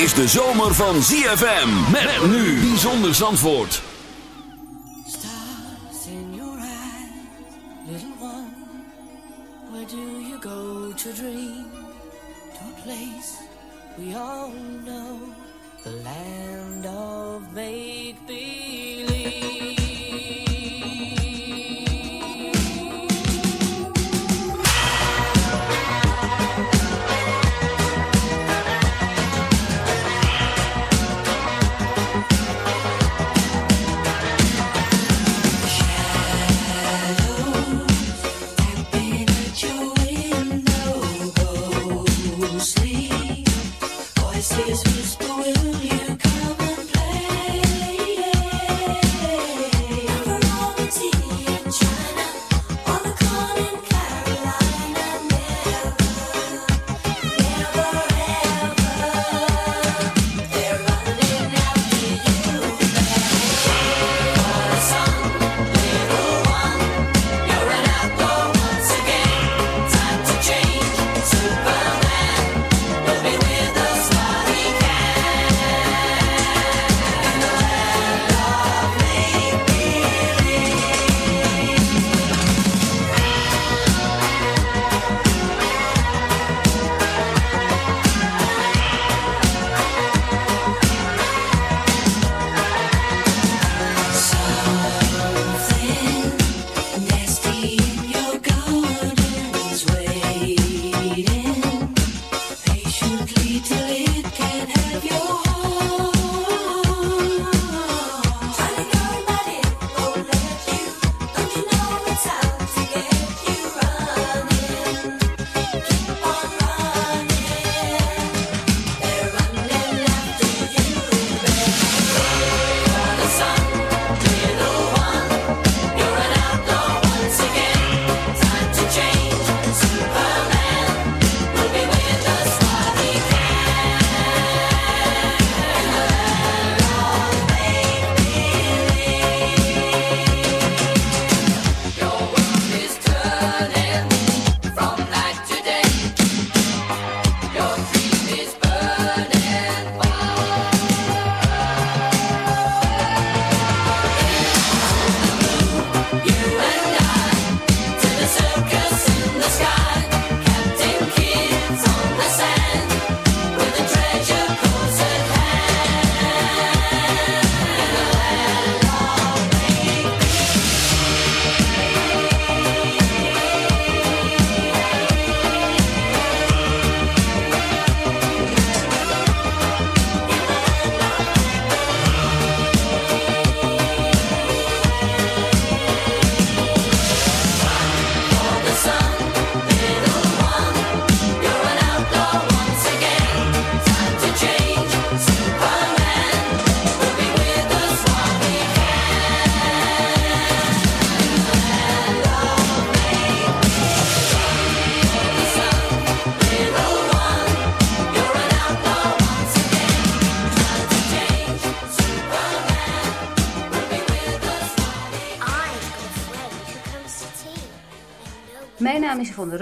Is de zomer van ZFM. Met nu. Bijzonder Zandvoort. Stars in your eyes, little one. Where do you go to dream? To a place we all know, the land of make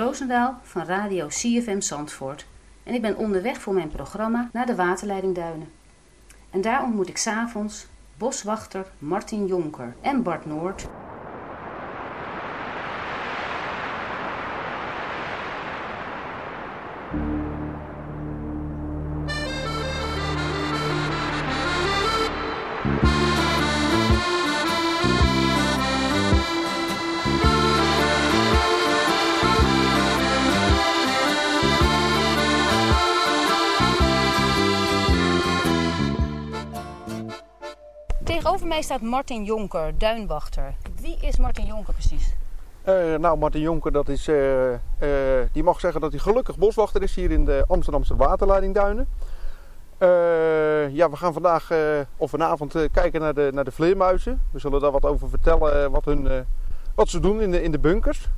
Roosendaal van Radio CFM Zandvoort. En ik ben onderweg voor mijn programma naar de waterleiding Duinen. En daar ontmoet ik s'avonds boswachter Martin Jonker en Bart Noord Tegenover mij staat Martin Jonker, duinwachter. Wie is Martin Jonker precies? Uh, nou, Martin Jonker, dat is, uh, uh, die mag zeggen dat hij gelukkig boswachter is hier in de Amsterdamse waterleidingduinen. ja, we gaan vandaag of vanavond kijken naar de, naar de vleermuizen. We zullen daar wat over vertellen, wat, hun, wat ze doen in de, in de bunkers.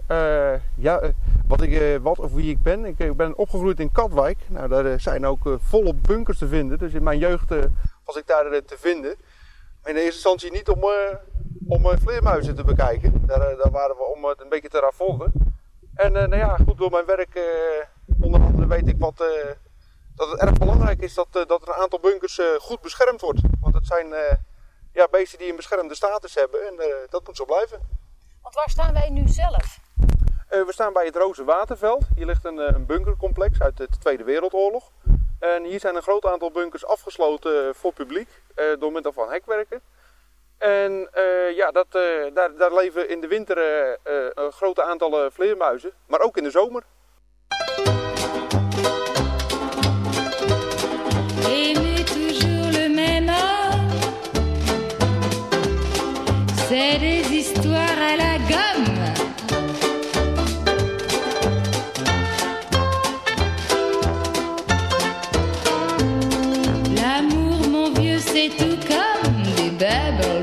ja, wat ik, wat of wie ik ben. Ik ben opgegroeid in Katwijk. Nou, daar zijn ook volop bunkers te vinden. Dus in mijn jeugd was ik daar te vinden in eerste instantie niet om, uh, om uh, vleermuizen te bekijken. Daar, uh, daar, waren we om het een beetje te raffolden. En nou ja, goed, door mijn werk onder andere weet ik wat, dat het erg belangrijk is dat, dat een aantal bunkers goed beschermd wordt. Want het zijn ja, beesten die een beschermde status hebben en dat moet zo blijven. Want waar staan wij nu zelf? we staan bij het Roze Waterveld. Hier ligt een, een bunkercomplex uit de Tweede Wereldoorlog. En hier zijn een groot aantal bunkers afgesloten voor publiek door middel van hekwerken. En uh, ja, dat, daar, daar, leven in de winter uh, grote aantallen vleermuizen, maar ook in de zomer. C'est des histoires à la gomme.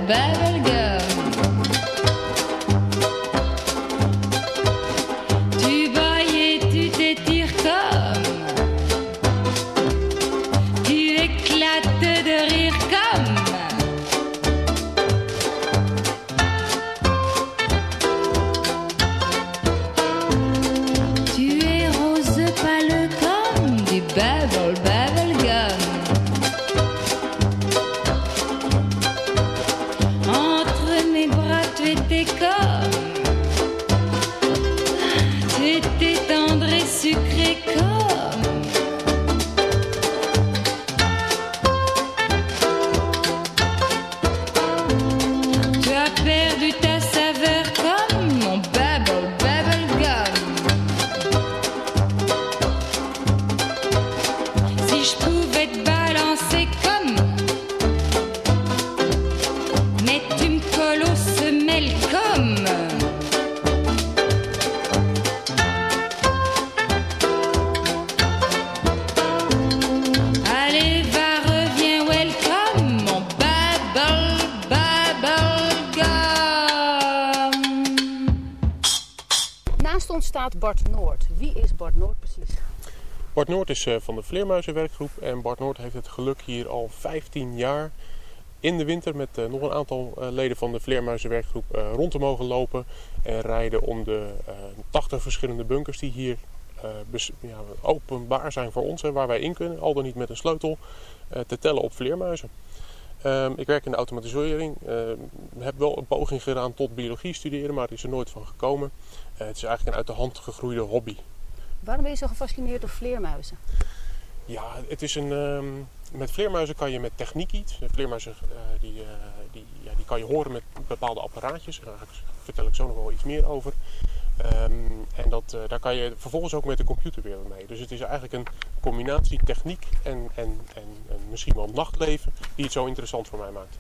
baby. Bart Noord is eh, van de Vleermuizenwerkgroep en Bart Noord heeft het geluk hier al 15 jaar in de winter met eh, nog een aantal eh, leden van de Vleermuizenwerkgroep rond te mogen lopen en rijden om de eh 80 verschillende bunkers die hier openbaar zijn voor ons en waar wij in kunnen, al dan niet met een sleutel, te tellen op vleermuizen. Ehm, ik werk in de automatisering, ehm, heb wel een poging gedaan tot biologie studeren, maar er is er nooit van gekomen. Het is eigenlijk een uit de hand gegroeide hobby. Waarom ben je zo gefascineerd door vleermuizen? Ja, het is een. ehm, met vleermuizen kan je met techniek iets. De Vleermuizen eh, die, eh, die, ja, die kan je horen met bepaalde apparaatjes. Daar vertel ik zo nog wel iets meer over. Ehm, en dat, eh, daar kan je vervolgens ook met de computer weer mee. Dus het is eigenlijk een combinatie techniek en, en, en, en misschien wel nachtleven die het zo interessant voor mij maakt.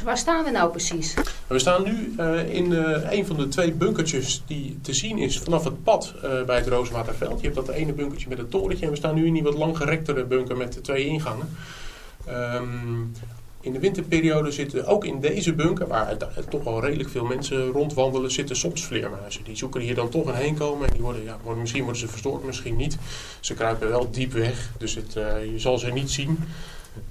Waar staan we nou precies? We staan nu eh, in eh, een van de twee bunkertjes die te zien is vanaf het pad eh, bij het Rooswaterveld. Je hebt dat ene bunkertje met het torentje en we staan nu in die wat langgerektere bunker met de twee ingangen. Ehm, in de winterperiode zitten ook in deze bunker, waar toch wel redelijk veel mensen rondwandelen, zitten soms vleermuizen. Die zoeken hier dan toch een heen komen en die worden, ja, worden, misschien worden ze verstoord, misschien niet. Ze kruipen wel diep weg, dus het, je zal ze niet zien.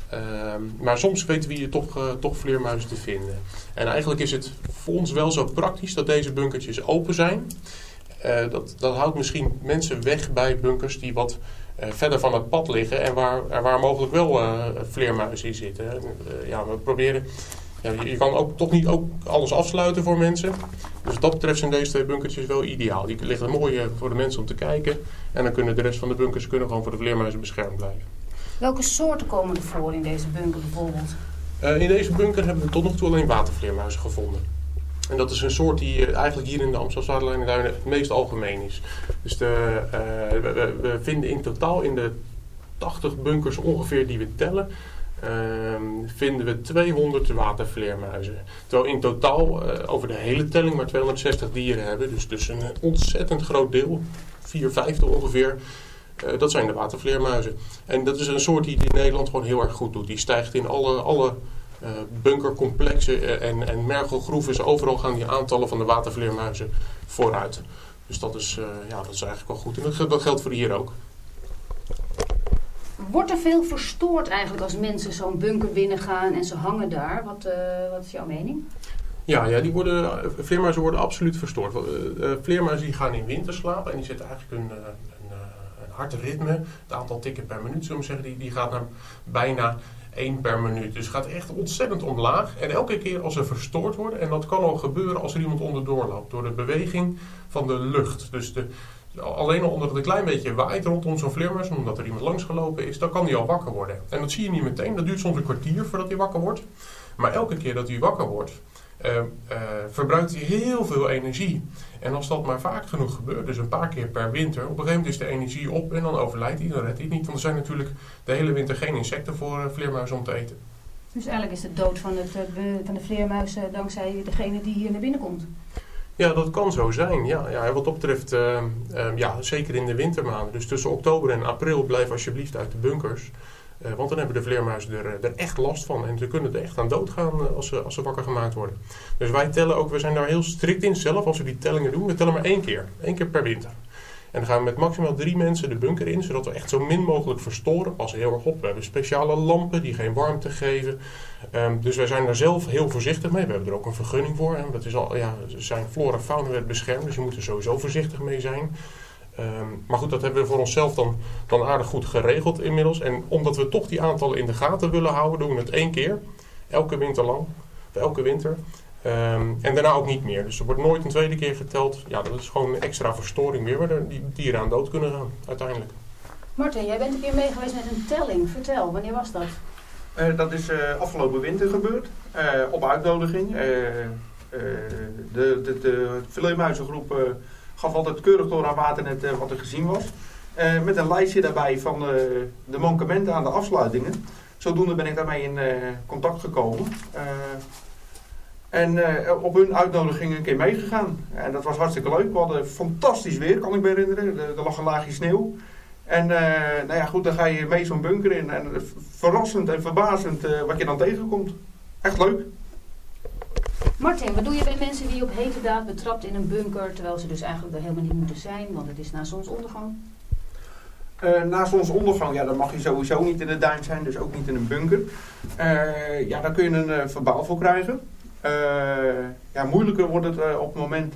Ehm, maar soms weten we hier toch, uh, toch vleermuizen te vinden. En eigenlijk is het voor ons wel zo praktisch dat deze bunkertjes open zijn. Uh, dat, dat houdt misschien mensen weg bij bunkers die wat uh, verder van het pad liggen en waar, waar mogelijk wel vleermuizen in zitten. ja, we proberen. Ja, je kan ook, toch niet ook alles afsluiten voor mensen. Dus wat dat betreft zijn deze twee bunkertjes wel ideaal. Die liggen mooi voor de mensen om te kijken. En dan kunnen de rest van de bunkers kunnen gewoon voor de vleermuizen beschermd blijven. Welke soorten komen er voor in deze bunker bijvoorbeeld? Uh, in deze bunker hebben we tot nog toe alleen watervleermuizen gevonden. En dat is een soort die uh, eigenlijk hier in de Amstelstadelijnen het meest algemeen is. Dus de, uh, we, vinden in totaal in de 80 bunkers ongeveer die we tellen, ehm, vinden we 200 watervleermuizen. Terwijl in totaal over de hele telling maar 260 dieren hebben. Dus, dus een ontzettend groot deel, 4 vijfde ongeveer, uh, dat zijn de watervleermuizen. En dat is een soort die in Nederland gewoon heel erg goed doet. Die stijgt in alle, alle uh, bunkercomplexen en, en mergelgroeven. Overal gaan die aantallen van de watervleermuizen vooruit. Dus dat is, uh, ja, dat is eigenlijk wel goed. En dat, dat geldt voor hier ook. Wordt er veel verstoord eigenlijk als mensen zo'n bunker binnengaan en ze hangen daar? Wat, wat is jouw mening? Ja, ja die worden, vleermuizen worden absoluut verstoord. vleermuizen die gaan in winterslaap en die zetten eigenlijk hun, het aantal tikken per minuut, zullen we zeggen, die, die gaat naar bijna 1 per minuut. Dus het gaat echt ontzettend omlaag. En elke keer als ze verstoord worden, en dat kan al gebeuren als er iemand onderdoor loopt, door de beweging van de lucht. Dus de, alleen al omdat het een klein beetje waait rondom zo'n vleermuis, omdat er iemand langs gelopen is, dan kan die al wakker worden. En dat zie je niet meteen, dat duurt soms een kwartier voordat hij wakker wordt. Maar elke keer dat hij wakker wordt, uh, uh, verbruikt hij heel veel energie. En als dat maar vaak genoeg gebeurt, dus een paar keer per winter, op een gegeven moment is de energie op en dan overlijdt hij, dan redt hij het niet. Want er zijn natuurlijk de hele winter geen insecten voor uh, vleermuizen om te eten. Dus eigenlijk is de dood van, het, van de vleermuizen dankzij degene die hier naar binnen komt? Ja, dat kan zo zijn. Ja, ja, wat dat betreft, uh, uh, ja, zeker in de wintermaanden. Dus tussen oktober en april blijf alsjeblieft uit de bunkers. Uh, want dan hebben de vleermuizen er, er, echt last van. En ze kunnen er echt aan doodgaan als ze, als ze wakker gemaakt worden. Dus wij tellen ook, we zijn daar heel strikt in zelf als we die tellingen doen. We tellen maar één keer. één keer per winter. En dan gaan we met maximaal drie mensen de bunker in, zodat we echt zo min mogelijk verstoren. Passen heel erg op. We hebben speciale lampen die geen warmte geven. Um, dus wij zijn daar zelf heel voorzichtig mee. We hebben er ook een vergunning voor. En dat is al, ja, zijn flora en fauna werd beschermd, dus je moet er sowieso voorzichtig mee zijn. Um, maar goed, dat hebben we voor onszelf dan, dan aardig goed geregeld inmiddels. En omdat we toch die aantallen in de gaten willen houden, doen we het één keer. Elke winter lang. Elke winter. Um, en daarna ook niet meer. Dus er wordt nooit een tweede keer geteld. Ja, dat is gewoon een extra verstoring meer, waar die dieren aan dood kunnen gaan, uiteindelijk. Martin, jij bent een keer mee geweest met een telling. Vertel, wanneer was dat? Uh, dat is uh, afgelopen winter gebeurd. Uh, op uitnodiging. de, de, de gaf altijd keurig door aan Waternet uh, wat er gezien was. Uh, met een lijstje daarbij van uh, de mankementen aan de afsluitingen. Zodoende ben ik daarmee in contact gekomen. en op hun uitnodiging een keer meegegaan. En dat was hartstikke leuk. We hadden fantastisch weer, kan ik me herinneren. Er, er lag een laagje sneeuw. En nou ja, goed, dan ga je mee zo'n bunker in. En verrassend en verbazend wat je dan tegenkomt. Echt leuk. Martin, wat doe je bij mensen die op hete daad betrapt in een bunker, terwijl ze dus eigenlijk er helemaal niet moeten zijn, want het is na zonsondergang? Uh, na zonsondergang, ja, dan mag je sowieso niet in de duin zijn, dus ook niet in een bunker. Uh, ja, daar kun je een uh, verbaal voor krijgen. ja, moeilijker wordt het op het moment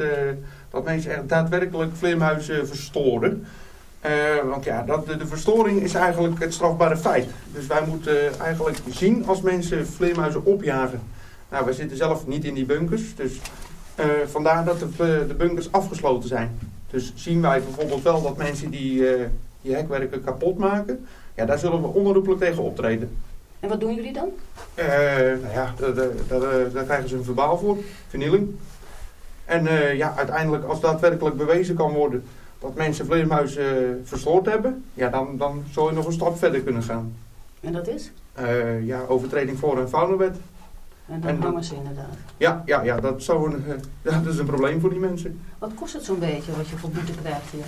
dat mensen echt daadwerkelijk vleermuizen verstoren. want ja, dat, de, de, verstoring is eigenlijk het strafbare feit. Dus wij moeten eigenlijk zien als mensen vleermuizen opjagen nou, we zitten zelf niet in die bunkers, dus uh, vandaar dat de, de, bunkers afgesloten zijn. Dus zien wij bijvoorbeeld wel dat mensen die, uh, die hekwerken kapot maken, ja, daar zullen we onherroepelijk tegen optreden. En wat doen jullie dan? Uh, nou ja, daar krijgen ze een verbaal voor, vernieling. En ja, uiteindelijk als daadwerkelijk bewezen kan worden dat mensen vleermuizen verstoord hebben, ja, dan, dan zou je nog een stap verder kunnen gaan. En dat is? ja, overtreding voor een faunawet. En dan En- hangen ze inderdaad. Ja, ja, ja, dat, zou een, eh, ja, dat is een probleem voor die mensen. Wat kost het zo'n beetje wat je voor boete krijgt hier?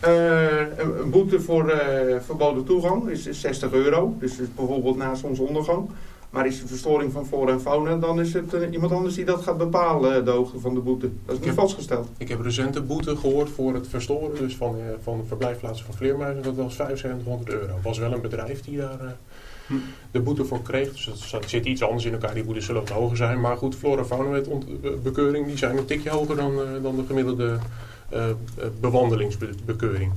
Eh, een, een boete voor eh, verboden toegang is, is 60 euro. Dus is bijvoorbeeld na zonsondergang. Maar is er verstoring van flora en fauna, dan is het eh, iemand anders die dat gaat bepalen, eh, de hoogte van de boete. Dat is niet vastgesteld. Ik heb recent een boete gehoord voor het verstoren dus van, eh, van de verblijfplaatsen van vleermuizen. Dat was 7500 euro. Het was wel een bedrijf die daar eh. De boete voor kreeg. Dus zat- zit iets anders in elkaar. Die boetes zullen wat hoger zijn. Maar goed, flora fauna eh, bekeuring die zijn een tikje hoger dan, eh, dan de gemiddelde eh, bewandelingsbekeuring.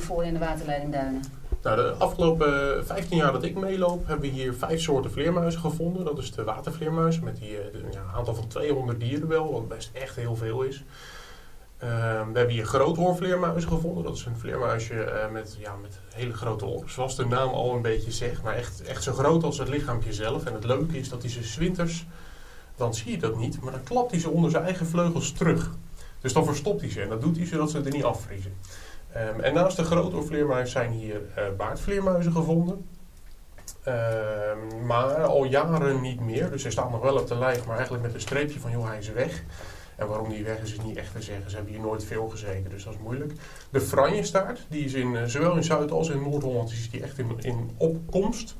Voor in de waterleiding Duinen? Nou, de afgelopen 15 jaar dat ik meeloop, hebben we hier vijf soorten vleermuizen gevonden. Dat is de watervleermuis met die, eh, een aantal van 200 dieren wel, wat best echt heel veel is. Ehm, we hebben hier groothoorvleermuizen gevonden. Dat is een vleermuisje eh, met, ja, met hele grote oren, zoals de naam al een beetje zegt. Maar echt, echt zo groot als het lichaampje zelf. En het leuke is dat hij ze 's winters, dan zie je dat niet, maar dan klapt hij ze onder zijn eigen vleugels terug. Dus dan verstopt hij ze en dat doet hij zodat ze er niet afvriezen. Ehm, en naast de groothoorvleermuis zijn hier eh, baardvleermuizen gevonden. Ehm, maar al jaren niet meer. Dus ze staan nog wel op de lijf, maar eigenlijk met een streepje van joh, hij is weg. En waarom die weg is, is niet echt te zeggen. Ze hebben hier nooit veel gezeten, dus dat is moeilijk. De franjestaart, die is in, eh, zowel in Zuid- als in Noord-Holland is die echt in, in opkomst.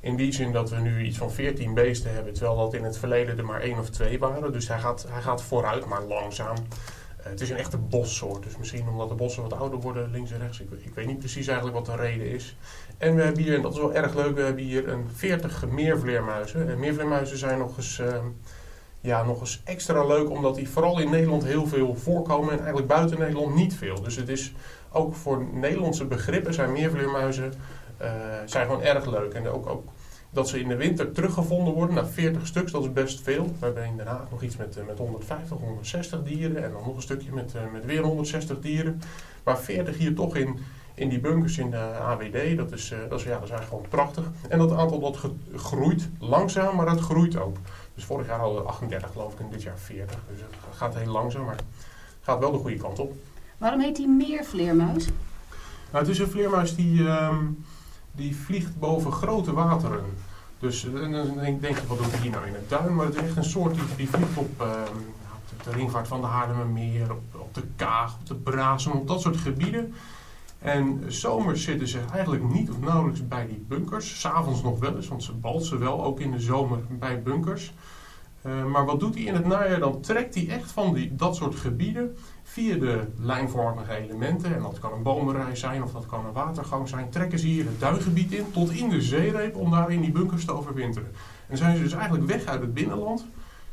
In die zin dat we nu iets van 14 beesten hebben, terwijl dat in het verleden er maar één of twee waren. Dus hij gaat, hij gaat vooruit, maar langzaam. Eh, het is een echte bossoort, dus misschien omdat de bossen wat ouder worden, links en rechts. Ik, ik weet niet precies eigenlijk wat de reden is. En we hebben hier, en dat is wel erg leuk, we hebben hier een 40 meervleermuizen. En meervleermuizen zijn nog eens, ehm, ja, nog eens extra leuk, omdat die vooral in Nederland heel veel voorkomen en eigenlijk buiten Nederland niet veel. Dus het is ook voor Nederlandse begrippen zijn meervleermuizen eh, zijn gewoon erg leuk. En ook, ook dat ze in de winter teruggevonden worden, na 40 stuks, dat is best veel. We hebben in Den Haag nog iets met, eh, met 150, 160 dieren en dan nog een stukje met, eh, met weer 160 dieren. Maar 40 hier toch in, in die bunkers in de AWD, dat is, eh, dat is, ja, dat is eigenlijk gewoon prachtig. En dat aantal dat groeit langzaam, maar het groeit ook. Dus vorig jaar hadden we 38 geloof ik en dit jaar 40. Dus het gaat heel langzaam, maar het gaat wel de goede kant op. Waarom heet die meervleermuis? Nou, het is een vleermuis die, ehm, die vliegt boven grote wateren. Dus eh, denk, je, wat doet hij hier nou in het duin? Maar het is echt een soort die, die vliegt op, ehm, op de, de ringvaart van de Haarlemmermeer, op, op de Kaag, op de Brazen, op dat soort gebieden. En zomers zitten ze eigenlijk niet of nauwelijks bij die bunkers. S'avonds nog wel eens, want ze balsen wel ook in de zomer bij bunkers. Eh, maar wat doet hij in het najaar? Dan trekt hij echt van die, dat soort gebieden via de lijnvormige elementen, en dat kan een bomenrij zijn of dat kan een watergang zijn, trekken ze hier het duingebied in tot in de zeereep om daar in die bunkers te overwinteren. En zijn ze dus eigenlijk weg uit het binnenland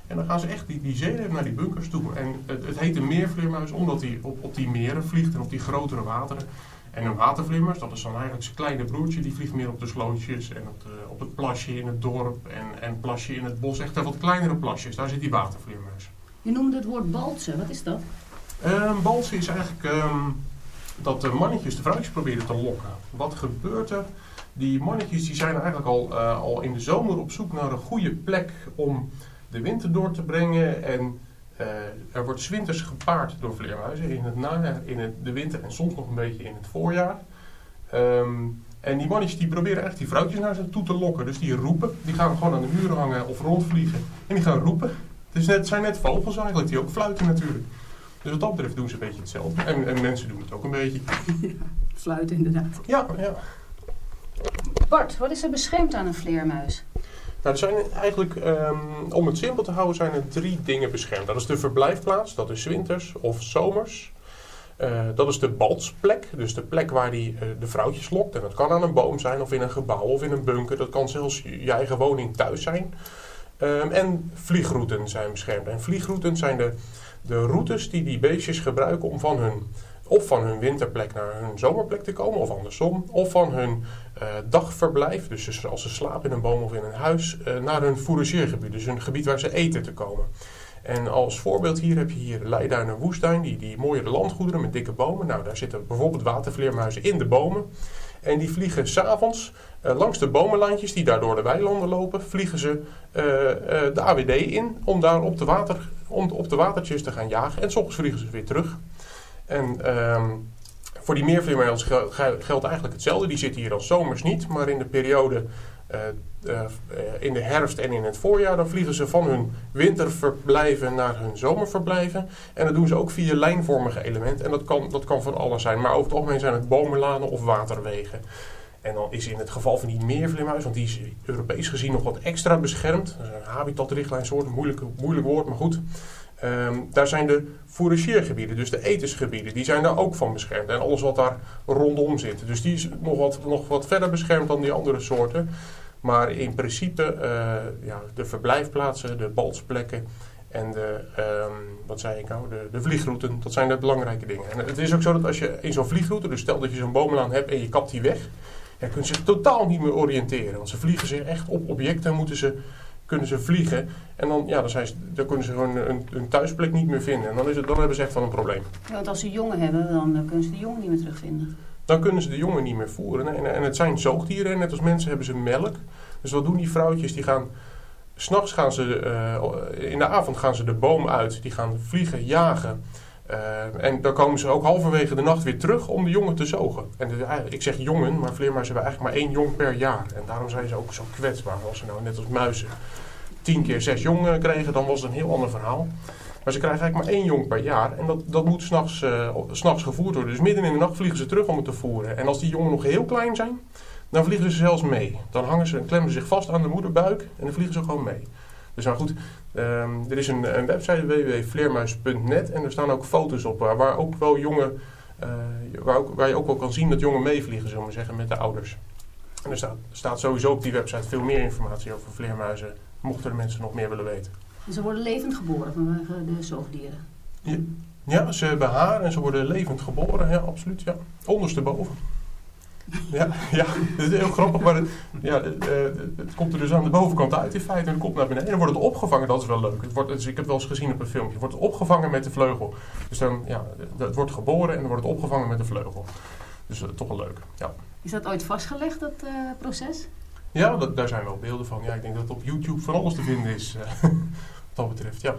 en dan gaan ze echt die, die zeereep naar die bunkers toe. En het, het heet een meervleermuis omdat hij op, op die meren vliegt en op die grotere wateren. En een watervleermuis, dat is dan eigenlijk zijn kleine broertje, die vliegt meer op de slootjes en op, de- op het plasje in het dorp en, en plasje in het bos. Echt wat kleinere plasjes, daar zit die watervleermuis. Je noemde het woord baltsen. Wat is dat? Een balsen is eigenlijk ehm, dat de mannetjes de vrouwtjes proberen te lokken. Wat gebeurt er? Die mannetjes die zijn eigenlijk al, eh, al in de zomer op zoek naar een goede plek om de winter door te brengen. En eh, er wordt 's winters gepaard door vleermuizen in het najaar, in de winter en soms nog een beetje in het voorjaar. Ehm, en die mannetjes die proberen echt die vrouwtjes naar zich toe te lokken. Dus die roepen, die gaan gewoon aan de muren hangen of rondvliegen. En die gaan roepen. Het zijn net vogels eigenlijk, die ook fluiten natuurlijk. Dus wat dat betreft doen ze een beetje hetzelfde. En, en mensen doen het ook een beetje. Fluiten inderdaad. Ja, ja. Bart, wat is er beschermd aan een vleermuis? Nou, er zijn eigenlijk, ehm, om het simpel te houden, zijn er drie dingen beschermd. Dat is de verblijfplaats, dat is winters of zomers. Eh, dat is de baltsplek, dus de plek waar die eh, de vrouwtjes lokt. En dat kan aan een boom zijn, of in een gebouw, of in een bunker. Dat kan zelfs je je eigen woning thuis zijn. Ehm, en vliegrouten zijn beschermd. En vliegrouten zijn de, de routes die die beestjes gebruiken om van hun, of van hun winterplek naar hun zomerplek te komen, of andersom. Of van hun eh, dagverblijf, dus als ze slapen in een boom of in een huis, eh, naar hun fourageergebied. Dus een gebied waar ze eten te komen. En als voorbeeld hier heb je hier Leiduin en Woestijn, die, die mooie landgoederen met dikke bomen. Nou, daar zitten bijvoorbeeld watervleermuizen in de bomen. En die vliegen s'avonds uh, langs de bomenlandjes die daar door de weilanden lopen, vliegen ze de AWD in om daar op de, water, om op de watertjes te gaan jagen. En s ochtends vliegen ze weer terug. En ehm, voor die gel- geldt eigenlijk hetzelfde. Die zitten hier al zomers niet, maar in de periode eh, eh, in de herfst en in het voorjaar, dan vliegen ze van hun winterverblijven naar hun zomerverblijven. En dat doen ze ook via lijnvormige elementen. En dat kan, dat kan van alles zijn. Maar over het algemeen zijn het bomenlanen of waterwegen. En dan is in het geval van die meervleermuis, want die is Europees gezien nog wat extra beschermd. Dat is een habitatrichtlijnsoort, moeilijk, moeilijk woord, maar goed. Ehm, daar zijn de fourageergebieden, dus de etensgebieden, die zijn daar ook van beschermd. En alles wat daar rondom zit. Dus die is nog wat, nog wat verder beschermd dan die andere soorten. Maar in principe, eh, ja, de verblijfplaatsen, de baltsplekken en de, ehm, wat zei ik nou, de, de vliegrouten, dat zijn de belangrijke dingen. En het is ook zo dat als je in zo'n vliegroute, dus stel dat je zo'n bomenlaan hebt en je kapt die weg, ja, kunnen ze zich totaal niet meer oriënteren. Want ze vliegen zich echt op objecten, moeten ze, kunnen ze vliegen. En dan, ja, dan, zijn ze, dan kunnen ze gewoon een, een thuisplek niet meer vinden. En dan, is het, dan hebben ze echt wel een probleem. Ja, want als ze jongen hebben, dan kunnen ze de jongen niet meer terugvinden. Dan kunnen ze de jongen niet meer voeren. En, en het zijn zoogdieren, en net als mensen hebben ze melk. Dus wat doen die vrouwtjes? Die gaan, s'nachts gaan ze, eh, in de avond gaan ze de boom uit. Die gaan vliegen, jagen. Eh, en dan komen ze ook halverwege de nacht weer terug om de jongen te zogen. En ik zeg jongen, maar vleermuizen hebben eigenlijk maar één jong per jaar. En daarom zijn ze ook zo kwetsbaar. Als ze nou net als muizen tien keer zes jongen kregen, dan was het een heel ander verhaal. Maar ze krijgen eigenlijk maar één jong per jaar. En dat, dat moet s'nachts uh, s'nachts gevoerd worden. Dus midden in de nacht vliegen ze terug om het te voeren. En als die jongen nog heel klein zijn, dan vliegen ze zelfs mee. Dan hangen ze en klemmen ze zich vast aan de moederbuik en dan vliegen ze gewoon mee. Dus nou goed, ehm, er is een, een website www.vleermuis.net en er staan ook foto's op waar, waar ook wel jongen, eh, waar, ook, waar je ook wel kan zien dat jongen meevliegen, zullen we zeggen, met de ouders. En er staat, staat sowieso op die website veel meer informatie over vleermuizen, mochten de mensen nog meer willen weten. Ze worden levend geboren vanwege de zoogdieren. Ja, ja, ze hebben haar en ze worden levend geboren, ja, absoluut, ja. Ondersteboven. Ja, ja, dat is heel grappig, maar het, ja, het, eh, het komt er dus aan de bovenkant uit in feite en het komt naar beneden. En dan wordt het opgevangen, dat is wel leuk. Het wordt, dus ik heb het wel eens gezien op een filmpje, het wordt opgevangen met de vleugel. Dus dan, ja, het wordt geboren en dan wordt het opgevangen met de vleugel. Dus uh, toch wel leuk, ja. Is dat ooit vastgelegd, dat uh, proces? Ja, dat, daar zijn wel beelden van. Ja, ik denk dat het op YouTube van alles te vinden is, uh, wat dat betreft, ja.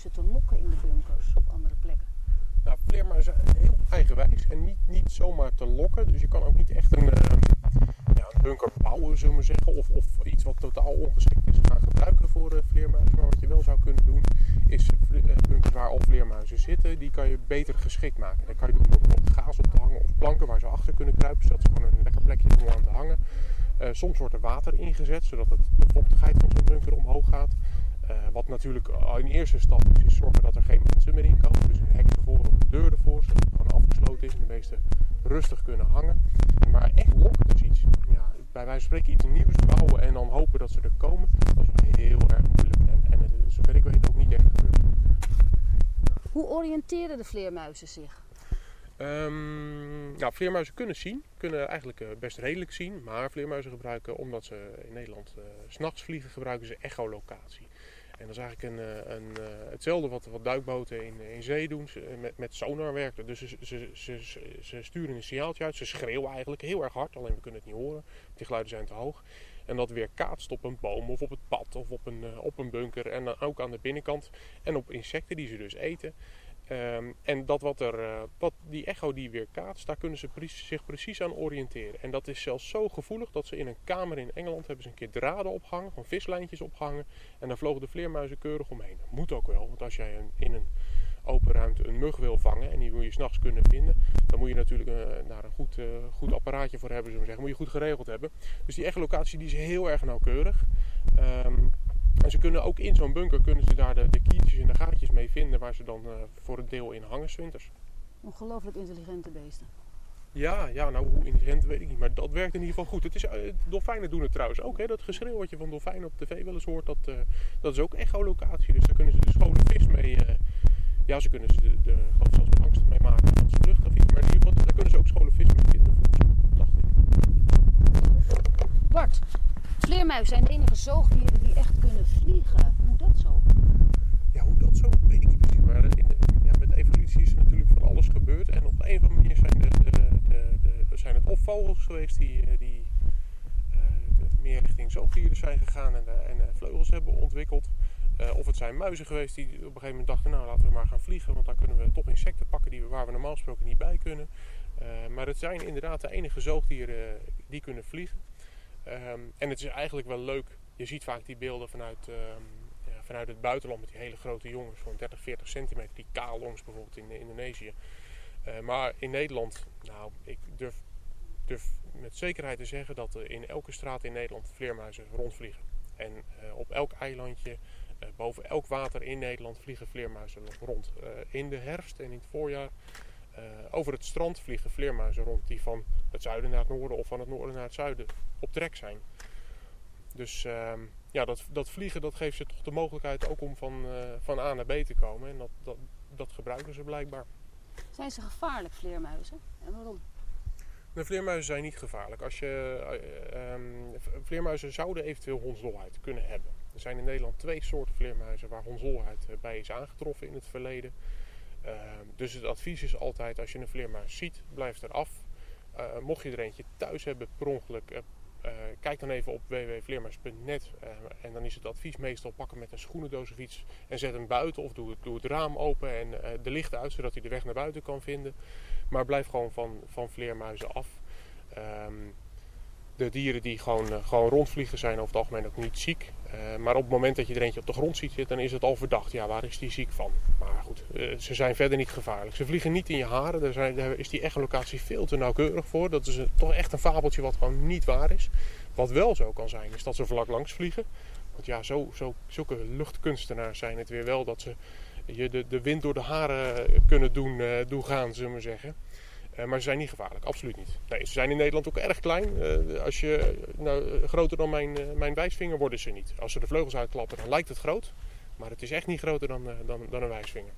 Te lokken in de bunkers op andere plekken? Nou, vleermuizen zijn heel eigenwijs en niet, niet zomaar te lokken. Dus je kan ook niet echt een, ehm, ja, bunker bouwen, zullen we zeggen. Of, of iets wat totaal ongeschikt is gaan gebruiken voor eh, vleermuizen. Maar wat je wel zou kunnen doen, is vle- eh, bunkers waar al vleermuizen zitten, die kan je beter geschikt maken. Dat kan je doen door bijvoorbeeld gaas op te hangen of planken waar ze achter kunnen kruipen. Zodat ze gewoon een lekker plekje om aan te hangen. Eh, soms wordt er water ingezet, zodat het, de vochtigheid van zo'n bunker omhoog gaat. Eh, wat natuurlijk in eerste stap is, is zorgen dat er geen mensen meer in komen. Dus een hek ervoor of een deur ervoor, zodat het gewoon afgesloten is en de meesten rustig kunnen hangen. Maar echt lokken dus iets, ja, bij wijze van spreken iets nieuws bouwen en dan hopen dat ze er komen, dat is heel erg moeilijk. En, en het is, zover ik weet ook niet echt gebeurd. Hoe oriënteren de vleermuizen zich? Ehm, nou, vleermuizen kunnen zien, kunnen eigenlijk eh, best redelijk zien, maar vleermuizen gebruiken, omdat ze in Nederland eh, s s'nachts vliegen, gebruiken ze echolocatie. En dat is eigenlijk een, eh, een, eh, hetzelfde wat, wat duikboten in, in zee doen, eh, met, met sonar werken. Dus ze, ze, ze, sturen een signaaltje uit, ze schreeuwen eigenlijk heel erg hard, alleen we kunnen het niet horen, die geluiden zijn te hoog. En dat weer kaatst op een boom of op het pad of op een, op een bunker en dan ook aan de binnenkant. En op insecten die ze dus eten. Ehm, en dat wat er, wat die echo die weer kaatst, daar kunnen ze zich precies aan oriënteren. En dat is zelfs zo gevoelig dat ze in een kamer in Engeland hebben ze een keer draden opgehangen, van vislijntjes opgehangen. En daar vlogen de vleermuizen keurig omheen. Dat moet ook wel, want als jij een, in een open ruimte een mug wil vangen en die wil je s'nachts kunnen vinden, dan moet je natuurlijk eh, daar een goed, eh, goed apparaatje voor hebben, zullen zeggen. Moet je goed geregeld hebben. Dus die echolocatie die is heel erg nauwkeurig. Ehm, en ze kunnen ook in zo'n bunker kunnen ze daar de, de kiertjes en de gaatjes mee vinden waar ze dan eh, voor een deel in hangen 's winters. Ongelooflijk intelligente beesten. Ja, ja, nou hoe intelligent weet ik niet, maar dat werkt in ieder geval goed. Het is, eh, dolfijnen doen het trouwens ook, hè. dat geschreeuw wat je van dolfijnen op tv wel eens hoort, dat, eh, dat is ook echolocatie. Dus daar kunnen ze de schone vis mee, ja ze kunnen ze de, de geloof zelfs met angst mee maken dat ze vluchten of iets, maar in ieder geval daar kunnen ze ook schone vis mee vinden volgens mij, dacht ik. Bart, vleermuizen zijn de enige zoogdieren die echt kunnen vliegen. Hoe dat zo? Ja, hoe dat zo, weet ik niet precies. Maar in de- ja, met de evolutie is natuurlijk van alles gebeurd. En op een of andere manier zijn, de, de, zijn het of vogels geweest die, eh, die eh, meer richting zoogdieren zijn gegaan en, eh, en eh, vleugels hebben ontwikkeld. Eh, of het zijn muizen geweest die op een gegeven moment dachten, nou laten we maar gaan vliegen. Want dan kunnen we toch insecten pakken die we, waar we normaal gesproken niet bij kunnen. Eh, maar het zijn inderdaad de enige zoogdieren die kunnen vliegen. Ehm, en het is eigenlijk wel leuk. Je ziet vaak die beelden vanuit, ehm, ja, vanuit het buitenland met die hele grote jongens van 30, 40 centimeter. Die kaalongs bijvoorbeeld in Indonesië. Eh, maar in Nederland, nou, ik durf, durf met zekerheid te zeggen dat er in elke straat in Nederland vleermuizen rondvliegen. En eh, op elk eilandje, eh, boven elk water in Nederland vliegen vleermuizen rond. In de herfst en in het voorjaar eh, over het strand vliegen vleermuizen rond die van het zuiden naar het noorden of van het noorden naar het zuiden op trek zijn. Dus ehm, ja, dat, dat vliegen dat geeft ze toch de mogelijkheid ook om van, eh, van A naar B te komen. En dat, dat, dat gebruiken ze blijkbaar. Zijn ze gevaarlijk, vleermuizen? En waarom? De vleermuizen zijn niet gevaarlijk. Als je, eh, ehm, vleermuizen zouden eventueel hondsdolheid kunnen hebben. Er zijn in Nederland twee soorten vleermuizen waar hondsdolheid bij is aangetroffen in het verleden. Ehm, dus het advies is altijd als je een vleermuis ziet, blijf eraf. Eh mocht je er eentje thuis hebben per ongeluk, eh, eh, kijk dan even op www.vleermuis.net. en dan is het advies meestal pakken met een schoenendoos of iets en zet hem buiten of doe, het- raam open en de lichten uit zodat hij de weg naar buiten kan vinden. Maar blijf gewoon van, van vleermuizen af. Ehm, de dieren die gewoon, eh, gewoon rondvliegen zijn over het algemeen ook niet ziek. Eh, maar op het moment dat je er eentje op de grond ziet zitten, dan is het al verdacht. Ja, waar is die ziek van? Maar goed, eh, ze zijn verder niet gevaarlijk. Ze vliegen niet in je haren. Daar, zijn, is die echolocatie veel te nauwkeurig voor. Dat is toch echt een fabeltje wat gewoon niet waar is. Wat wel zo kan zijn, is dat ze vlak langs vliegen. Want ja, zo, zo, zulke luchtkunstenaars zijn het weer wel dat ze je de, de wind door de haren kunnen doen, doen gaan, zullen we zeggen. Eh, maar ze zijn niet gevaarlijk, absoluut niet. Nee, ze zijn in Nederland ook erg klein. Eh, als je, nou, eh, groter dan mijn, mijn wijsvinger worden ze niet. Als ze de vleugels uitklappen, dan lijkt het groot. Maar het is echt niet groter dan, dan, dan een wijsvinger.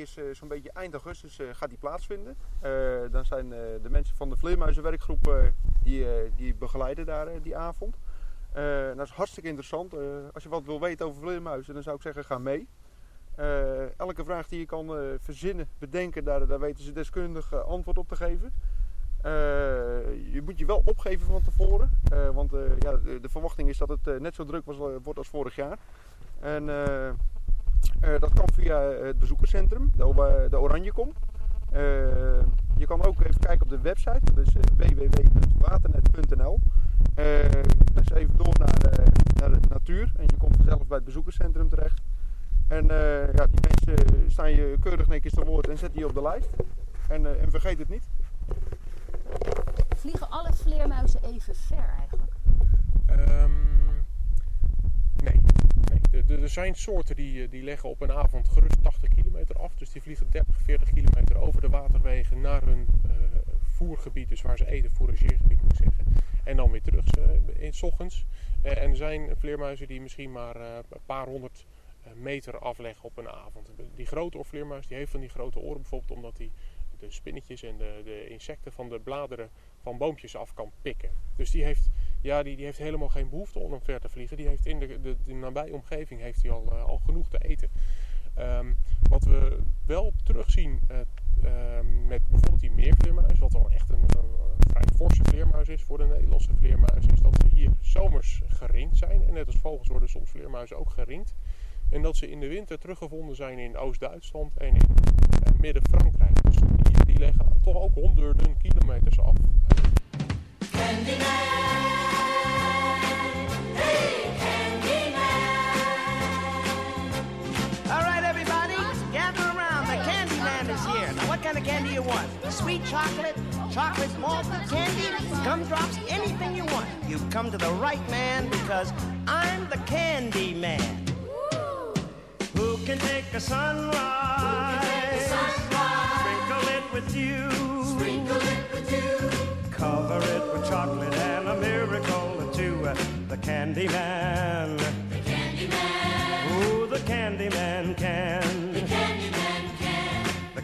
Is eh, zo'n beetje eind augustus eh, gaat die plaatsvinden. Eh, dan zijn de mensen van de Vleermuizenwerkgroep die, die begeleiden daar die avond. Dat is hartstikke interessant. Als je wat wil weten over vleermuizen, dan zou ik zeggen ga mee. Elke vraag die je kan verzinnen, bedenken, daar, daar weten ze deskundig antwoord op te geven. Je moet je wel opgeven van tevoren. want ja, de, verwachting is dat het net zo druk wordt als vorig jaar. En dat kan via het bezoekerscentrum, de, O- de Oranjekom. Eh, je kan ook even kijken op de website, dat is eh, www.waternet.nl. Eh dus even door naar, eh, naar de natuur en je komt vanzelf bij het bezoekerscentrum terecht. En eh, ja, die mensen staan je keurig netjes te woord en zetten je op de lijst. En, eh, en vergeet het niet. Vliegen alle vleermuizen even ver eigenlijk? Ehm, nee. Er zijn soorten die, eh, die leggen op een avond gerust 80 kilometer af. Dus die vliegen 30, 40 kilometer over de waterwegen naar hun eh, voergebied. Dus waar ze eten, fourageergebied moet ik zeggen. En dan weer terug in 's ochtends. Eh, en er zijn vleermuizen die misschien maar een paar honderd meter afleggen op een avond. Die grote oorvleermuis die heeft van die grote oren bijvoorbeeld omdat hij de spinnetjes en de, de insecten van de bladeren van boompjes af kan pikken. Dus die heeft, ja, die, die heeft helemaal geen behoefte om ver te vliegen. Die heeft in de, de, nabije omgeving heeft hij al, eh, al genoeg te eten. Ehm, wat we wel terugzien eh, ehm, met bijvoorbeeld die meervleermuis, wat al echt een, vrij forse vleermuis is voor de Nederlandse vleermuis, is dat ze hier zomers geringd zijn. En net als vogels worden soms vleermuizen ook geringd. En dat ze in de winter teruggevonden zijn in Oost-Duitsland en in eh, Midden-Frankrijk. Dus die, leggen toch ook honderden kilometers af. Sweet chocolate, chocolate malted candy, gumdrops, anything you want. You've come to the right man because I'm the candy man. Who can take a sunrise? Sprinkle it with you. Sprinkle it with you. Cover it with chocolate and a miracle or two. The candy man. The candy man. Ooh, the candy man can.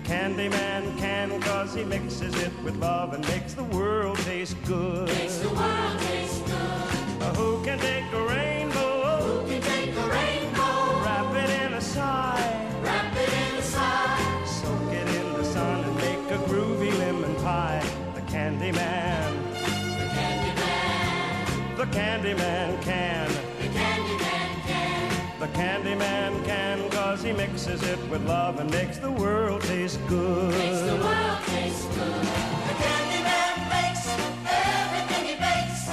The candy man can. The candy man can cause he mixes it with love and makes the world taste good. Makes the world taste good. who can take a rainbow? Who can take a rainbow? Wrap it in a sigh. Wrap it in a sigh. Soak it in the sun and make a groovy lemon pie. The candy man. The candy man. The candy man can. The candy man can cause he mixes it with love and makes the world taste good. Makes the world taste good. The candy man makes everything he bakes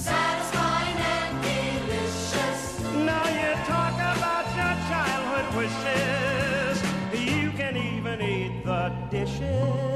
satisfying and delicious. Now you talk about your childhood wishes. You can even eat the dishes.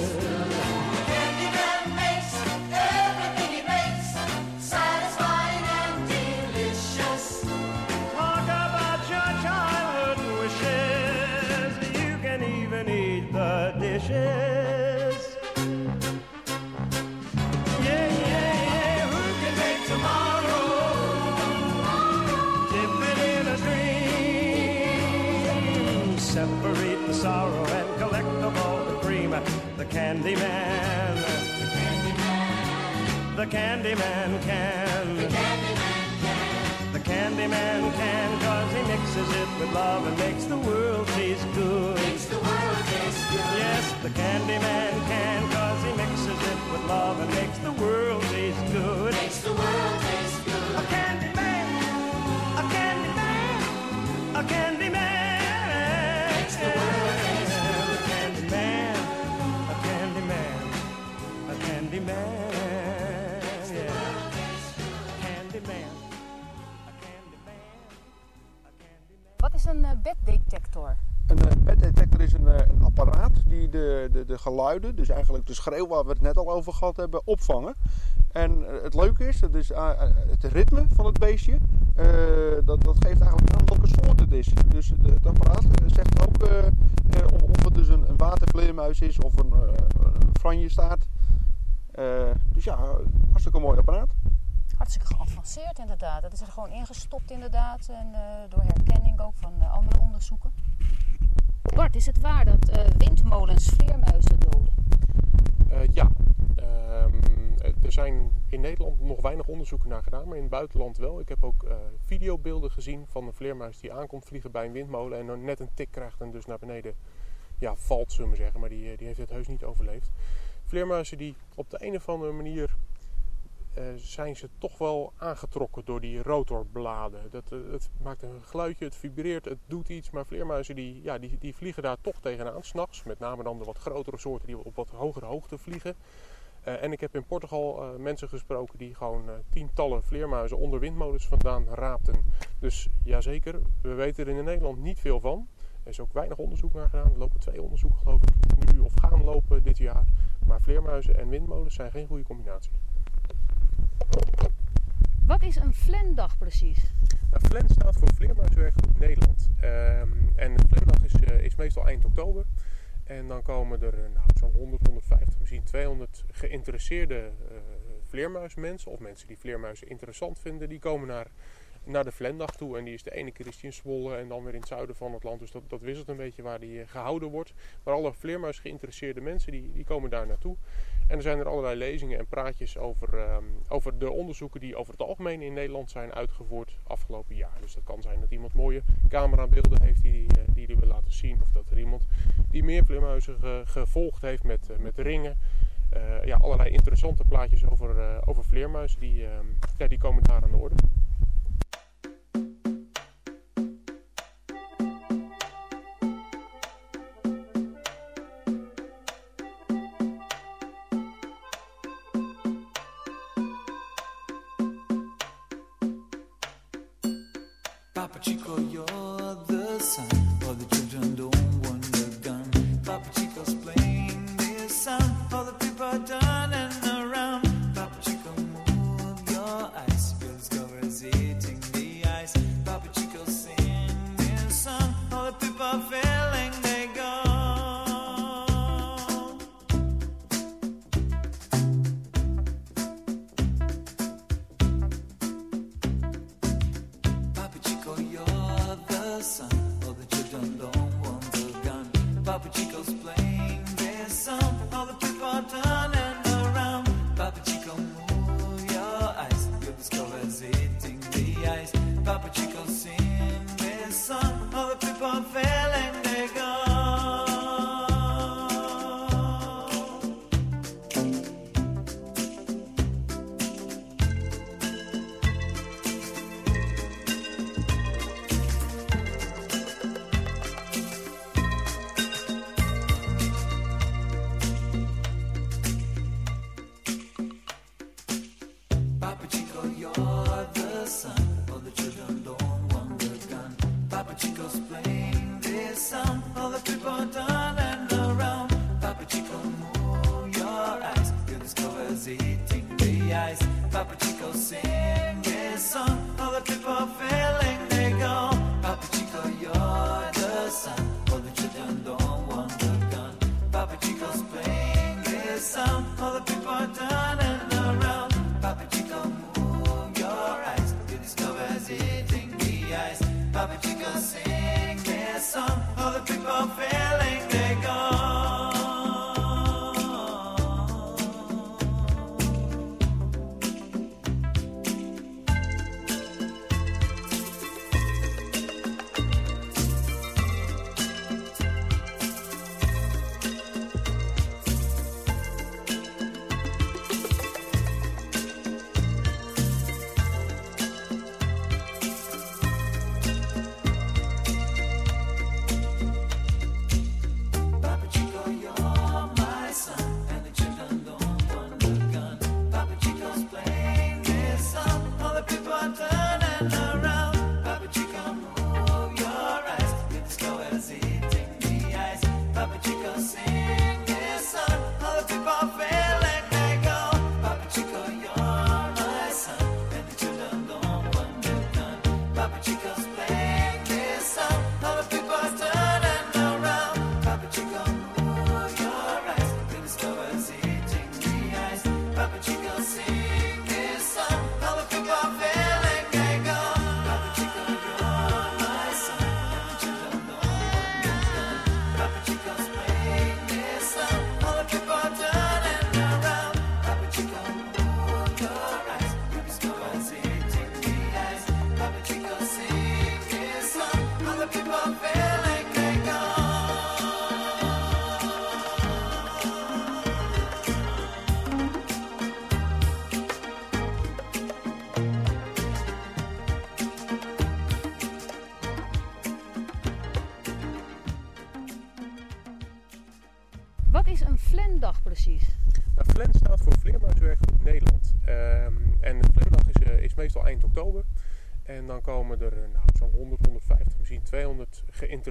Separate the sorrow and collect up all the cream. The candy man. The candy man. The candy man can. The candy man can. The candy man can cause he mixes it with love and makes the world taste good. Makes the world taste good. Yes, the candy man can cause he mixes it with love and makes the world taste good. Makes the world taste good. A candy man. A candy man. A candy man. Wat is een eh, beddetector? Een er is een, eh, een apparaat die de, de, de geluiden, dus eigenlijk de schreeuw waar we het net al over gehad hebben, opvangen. En eh, het leuke is, het, is eh, eh, het ritme van het beestje, eh, dat, dat geeft eigenlijk aan welke soort het is. Dus eh, het apparaat eh, zegt ook eh, eh, of, of het dus een, watervleermuis is of een, eh, een franjestaart. Eh, dus ja, hartstikke mooi apparaat. Hartstikke geavanceerd inderdaad. Dat is er gewoon ingestopt inderdaad. En eh, door herkenning ook van eh, andere onderzoeken. Bart, is het waar dat eh, windmolens vleermuizen doden? Eh, ja, Ehm, er zijn in Nederland nog weinig onderzoeken naar gedaan, maar in het buitenland wel. Ik heb ook eh, videobeelden gezien van een vleermuis die aankomt vliegen bij een windmolen en dan net een tik krijgt en dus naar beneden ja, valt, zullen we zeggen. Maar die, eh, die heeft het heus niet overleefd. Vleermuizen die op de een of andere manier eh, zijn ze toch wel aangetrokken door die rotorbladen. Dat, eh, het maakt een geluidje, het vibreert, het doet iets. Maar vleermuizen die, ja, die, die vliegen daar toch tegenaan, s'nachts. Met name dan de wat grotere soorten die op wat hogere hoogte vliegen. Eh, en ik heb in Portugal mensen gesproken die gewoon tientallen vleermuizen onder windmolens vandaan raapten. Dus jazeker, we weten er in Nederland niet veel van. Er is ook weinig onderzoek naar gedaan. Er lopen twee onderzoeken geloof ik nu of gaan lopen dit jaar. Maar vleermuizen en windmolens zijn geen goede combinatie. Wat is een Flendag precies? Nou, staat voor Vleermuiswerkgroep Nederland. Ehm, en Flendag is, eh, is meestal eind oktober. En dan komen er eh, nou, zo'n 100, 150, misschien 200 geïnteresseerde eh, vleermuismensen. Of mensen die vleermuizen interessant vinden. Die komen naar, naar de Vlendag toe. En die is de ene keer is in Zwolle en dan weer in het zuiden van het land. Dus dat, dat wisselt een beetje waar die eh, gehouden wordt. Maar alle vleermuis geïnteresseerde mensen die, die komen daar naartoe. En er zijn er allerlei lezingen en praatjes over, ehm, over de onderzoeken die over het algemeen in Nederland zijn uitgevoerd afgelopen jaar. Dus dat kan zijn dat iemand mooie camerabeelden heeft die die, eh, die wil laten zien. Of dat er iemand die meer vleermuizen ge- gevolgd heeft met, eh, met ringen. Eh, ja, allerlei interessante plaatjes over, over vleermuizen die, ehm, ja, die komen daar aan de orde. Papa Chico's playing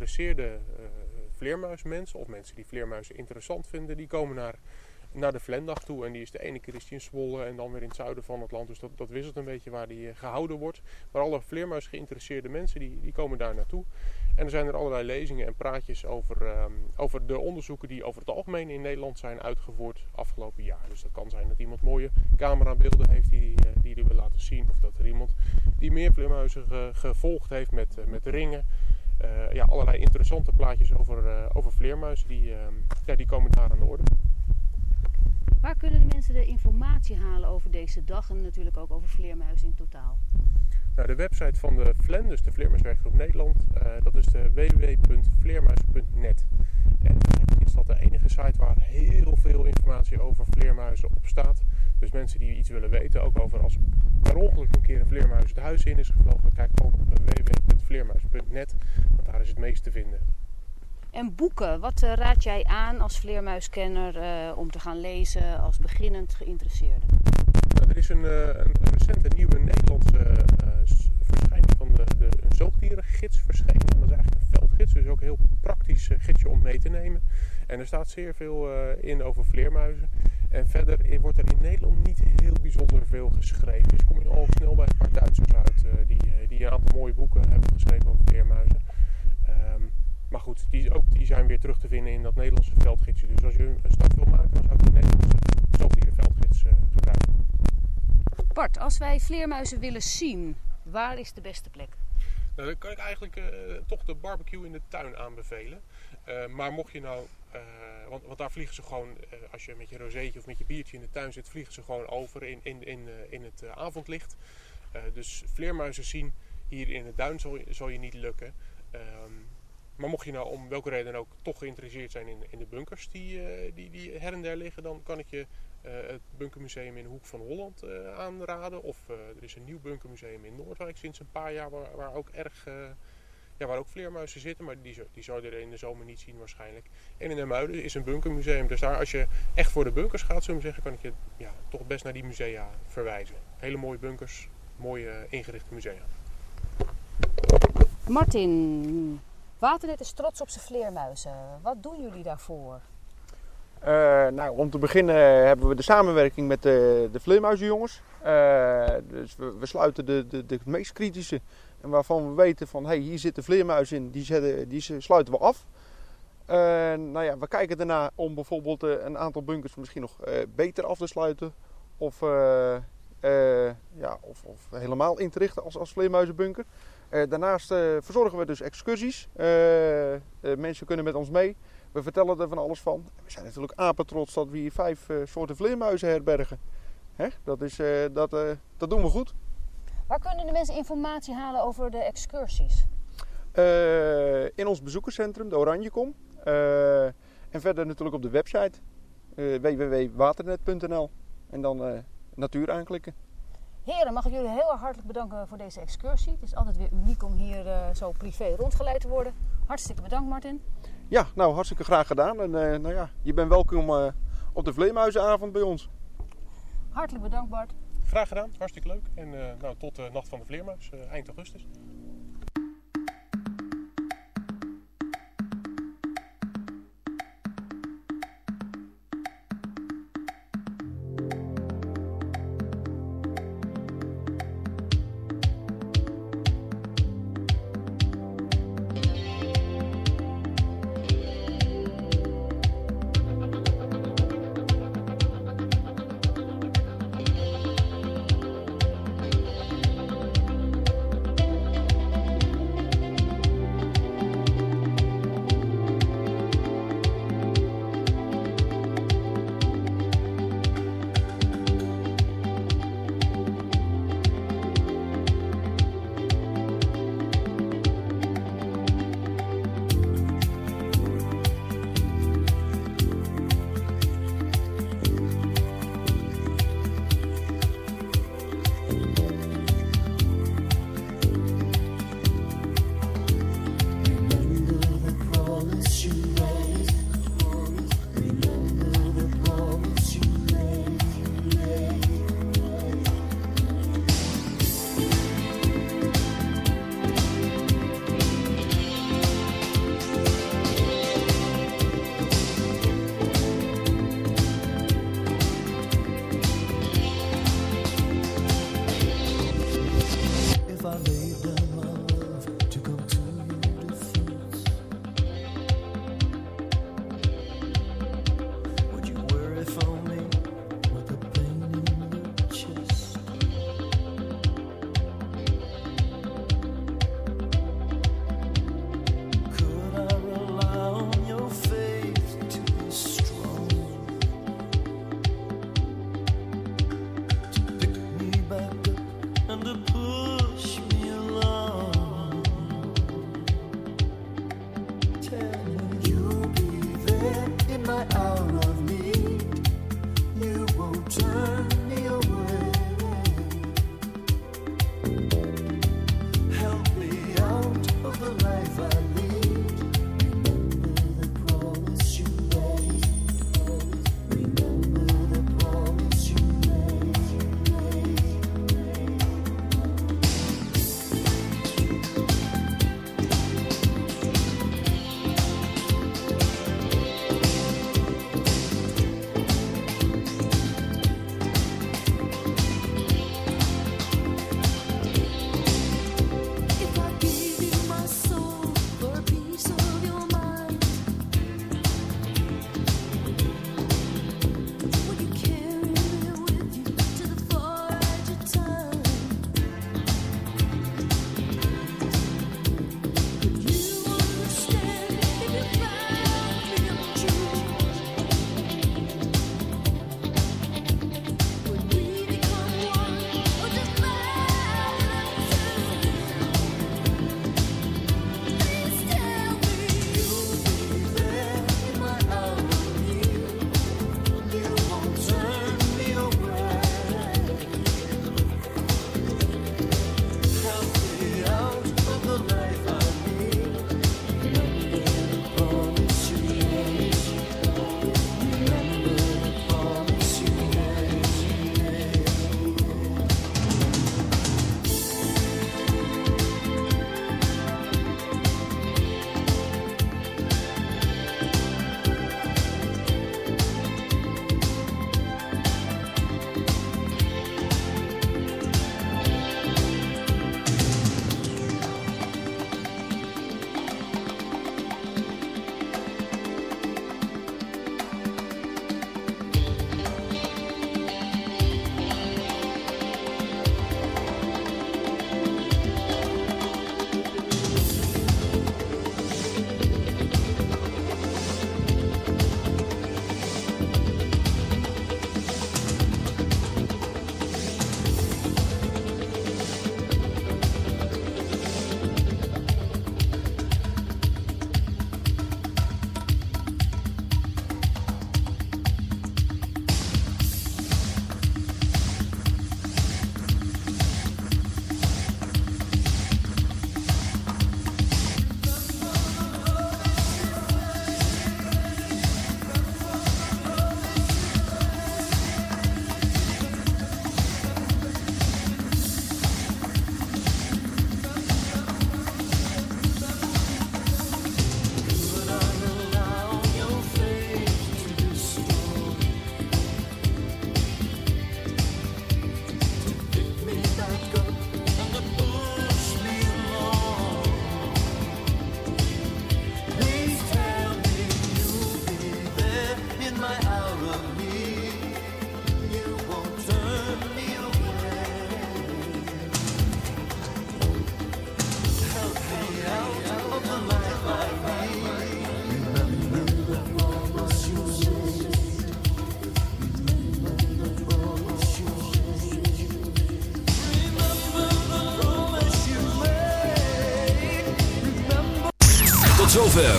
geïnteresseerde eh vleermuismensen. Of mensen die vleermuizen interessant vinden. Die komen naar, naar de Flendag toe. En die is de ene keer is in Zwolle en dan weer in het zuiden van het land. Dus dat, dat wisselt een beetje waar die eh, gehouden wordt. Maar alle vleermuis geïnteresseerde mensen die, die komen daar naartoe. En er zijn er allerlei lezingen en praatjes over, ehm, over de onderzoeken die over het algemeen in Nederland zijn uitgevoerd afgelopen jaar. Dus dat kan zijn dat iemand mooie camerabeelden heeft die die, eh, die wil laten zien. Of dat er iemand die meer vleermuizen ge- gevolgd heeft met, met ringen. Eh, ja, allerlei interessante plaatjes over, eh, over vleermuizen die, ehm, ja, die komen daar aan de orde. Waar kunnen de mensen de informatie halen over deze dag en natuurlijk ook over vleermuizen in totaal? Nou, de website van de FLEN, dus de Vleermuiswerkgroep Nederland, eh, dat is de www.vleermuis.net. En is dat de enige site waar heel veel informatie over vleermuizen op staat. Dus mensen die iets willen weten, ook over als per ongeluk een keer een vleermuis het huis in is gevlogen, kijk gewoon op www.vleermuis.net, want daar is het meest te vinden. En boeken, wat eh, raad jij aan als vleermuiskenner eh, om te gaan lezen als beginnend geïnteresseerde? Nou, er is een, eh, een recente nieuwe Nederlandse s- verschijning van de, de, een zoogdierengids verschenen. En dat is eigenlijk een veldgids, dus ook een heel praktisch gidsje om mee te nemen. En er staat zeer veel in over vleermuizen. En verder i- wordt er in Nederland niet heel bijzonder veel geschreven. Dus kom je al snel bij een paar Duitsers uit eh, die, eh, die een aantal mooie boeken hebben geschreven over vleermuizen. Ehm, maar goed, die, ook die zijn weer terug te vinden in dat Nederlandse veldgidsje. Dus als je een start wil maken, dan zou ik de Nederlandse zoogdierenveldgids eh, gebruiken. Bart, als wij vleermuizen willen zien, waar is de beste plek? Nou, dan kan ik eigenlijk eh, toch de barbecue in de tuin aanbevelen. Eh, maar mocht je nou, eh, want, want daar vliegen ze gewoon, eh, als je met je rozeetje of met je biertje in de tuin zit, vliegen ze gewoon over in, in, in, in het avondlicht. Dus vleermuizen zien hier in de duin zal, zal je niet lukken. Ehm, maar mocht je nou om welke reden ook toch geïnteresseerd zijn in, in de bunkers die, die, die her en der liggen, dan kan ik je het bunkermuseum in de Hoek van Holland aanraden. Of er is een nieuw bunkermuseum in Noordwijk sinds een paar jaar waar, waar ook erg ja, waar ook vleermuizen zitten, maar die, die zou je er in de zomer niet zien waarschijnlijk. En in Hermuiden is een bunkermuseum. Dus daar als je echt voor de bunkers gaat, zullen we zeggen, kan ik je ja, toch best naar die musea verwijzen. Hele mooie bunkers, mooie eh, ingerichte musea. Martin, Waternet is trots op zijn vleermuizen. Wat doen jullie daarvoor? Eh, nou, om te beginnen hebben we de samenwerking met de, de vleermuizenjongens. Eh, dus we, we sluiten de, de, de meest kritische en waarvan we weten van hey, hier zit de vleermuis in, die, die sluiten we af. Eh, nou ja, we kijken daarna om bijvoorbeeld eh, een aantal bunkers misschien nog eh, beter af te sluiten. Of, eh, ja, of, of helemaal in te richten als, vleermuizenbunker. Daarnaast verzorgen we dus excursies. Mensen kunnen met ons mee. We vertellen er van alles van. We zijn natuurlijk apetrots dat we hier vijf soorten vleermuizen herbergen. Hè? Dat, is, dat, dat doen we goed. Waar kunnen de mensen informatie halen over de excursies? Eh, in ons bezoekerscentrum, de Oranjekom. Eh, en verder natuurlijk op de website eh, www.waternet.nl. En dan natuur aanklikken. Heren, mag ik jullie heel erg hartelijk bedanken voor deze excursie. Het is altijd weer uniek om hier zo privé rondgeleid te worden. Hartstikke bedankt, Martin. Ja, nou hartstikke graag gedaan. En nou ja, je bent welkom op de Vleermuizenavond bij ons. Hartelijk bedankt, Bart. Graag gedaan, hartstikke leuk. En eh, nou, tot de Nacht van de Vleermuis, eh, eind augustus.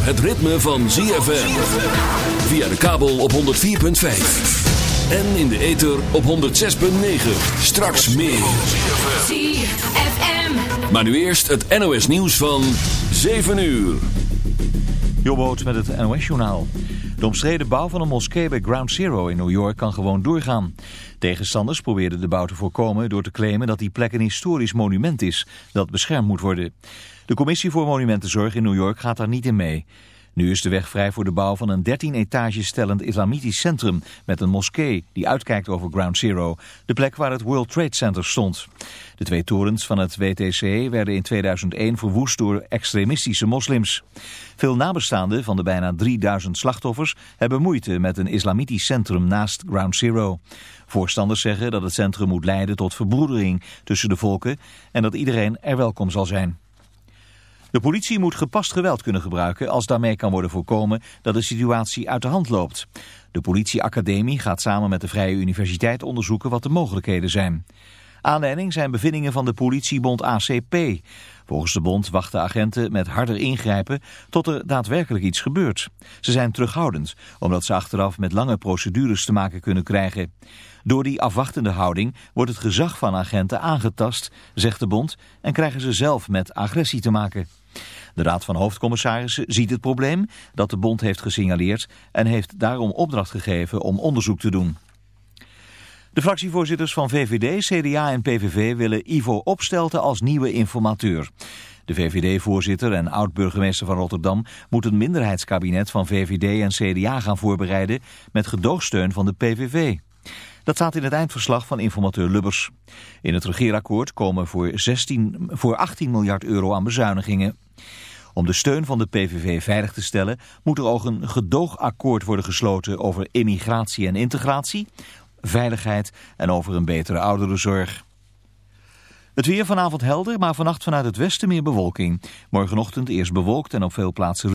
Zover het ritme van ZFM. Via de kabel op 104.5. En in de ether op 106.9. Straks meer. ZFM. Maar nu eerst het NOS nieuws van 7 uur. Jobboot met het NOS-journaal. De omstreden bouw van een moskee bij Ground Zero in New York kan gewoon doorgaan. Tegenstanders probeerden de bouw te voorkomen door te claimen dat die plek een historisch monument is dat beschermd moet worden. De commissie voor monumentenzorg in New York gaat daar niet in mee. Nu is de weg vrij voor de bouw van een 13 etages stellend islamitisch centrum met een moskee die uitkijkt over Ground Zero, de plek waar het World Trade Center stond. De twee torens van het WTC werden in 2001 verwoest door extremistische moslims. Veel nabestaanden van de bijna 3000 slachtoffers hebben moeite met een islamitisch centrum naast Ground Zero. Voorstanders zeggen dat het centrum moet leiden tot verbroedering tussen de volken en dat iedereen er welkom zal zijn. De politie moet gepast geweld kunnen gebruiken als daarmee kan worden voorkomen dat de situatie uit de hand loopt. De politieacademie gaat samen met de Vrije Universiteit onderzoeken wat de mogelijkheden zijn. Aanleiding zijn bevindingen van de politiebond ACP. Volgens de bond wachten agenten met harder ingrijpen tot er daadwerkelijk iets gebeurt. Ze zijn terughoudend, omdat ze achteraf met lange procedures te maken kunnen krijgen. Door die afwachtende houding wordt het gezag van agenten aangetast, zegt de bond, en krijgen ze zelf met agressie te maken. De Raad van Hoofdcommissarissen ziet het probleem dat de bond heeft gesignaleerd en heeft daarom opdracht gegeven om onderzoek te doen. De fractievoorzitters van VVD, CDA en PVV willen Ivo Opstelten als nieuwe informateur. De VVD-voorzitter en oud-burgemeester van Rotterdam moet een minderheidskabinet van VVD en CDA gaan voorbereiden met gedoogsteun van de PVV. Dat staat in het eindverslag van informateur Lubbers. In het regeerakkoord komen voor, 16, voor 18 miljard euro aan bezuinigingen. Om de steun van de PVV veilig te stellen moet er ook een gedoogakkoord worden gesloten over immigratie en integratie, veiligheid en over een betere ouderenzorg. Het weer vanavond helder, maar vannacht vanuit het westen meer bewolking. Morgenochtend eerst bewolkt en op veel plaatsen